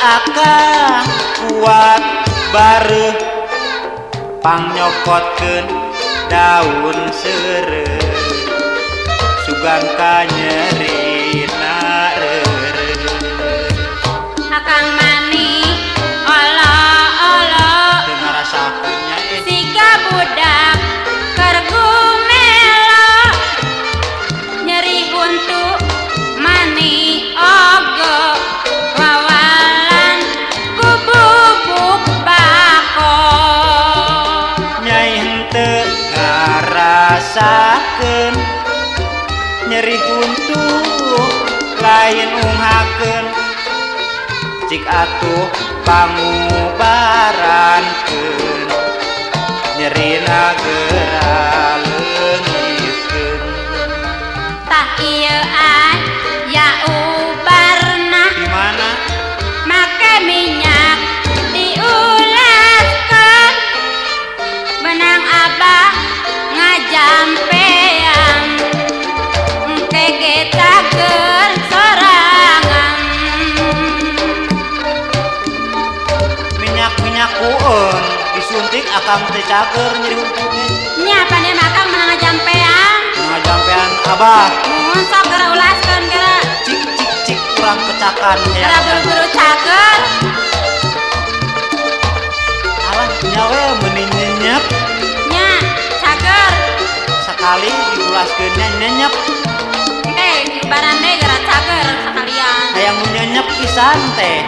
akan kuat barepangnyokotken daun sere sugan kanyerina untuh lain umhaken cik atuh pangubarankeun nyerina geura leungeun tah ah. ieu akang teh cager nyeri huntungnya nya pandai makan menang ngajampean ngajampean abah. Mun sok gara ulaskeun gara cik cik cik kurang kecakan ya gara buru-buru cager alah nyawe mending nyenyep nya cager sekali diulaskeunnya nyenyep engke di baran deui gara cager sekalian. Hayang nyenyep pisan teh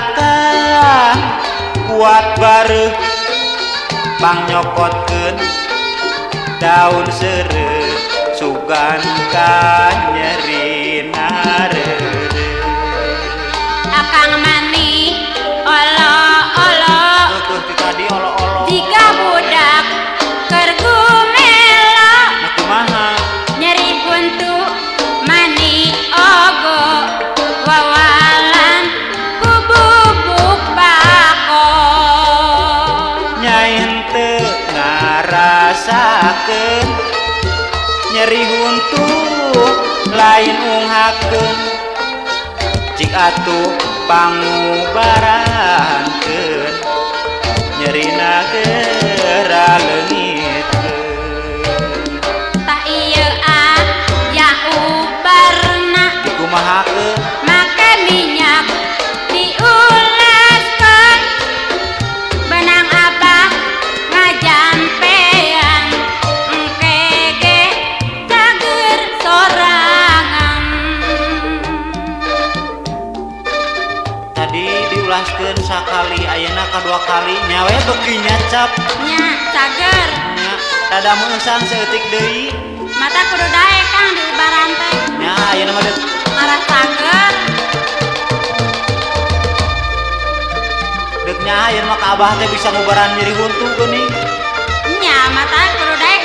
akan kuat bareh pang nyokotkeun daun sere sugan ka nyeri narere ke nyeri untuk lain unghakeun. Cik atuh pangubara kali nyawe beki nyacap nya cager. Nya dada meusan seutik deui. Mata kudu dae kang di ubaran teh nya ayeuna mah marah cager. Deuk nya ayeuna mah ka abah teh bisa ngubaran nyeri huntu geuning nya mata kudu dae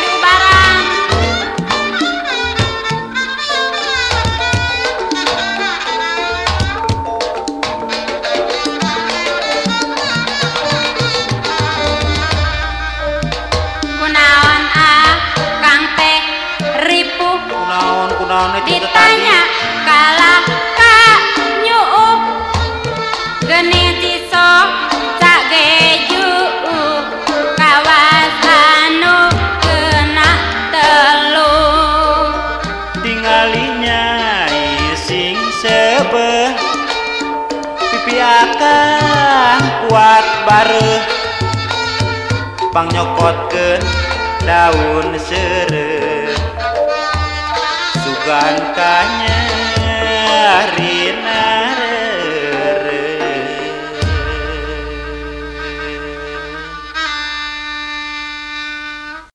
ditanya kalah ka nyuup geni tisok tak geju kawas anu kena telu. Tingalinya ising sebe pipi akan kuat bare pang nyokotkeun daun sereh. gần cả nhé.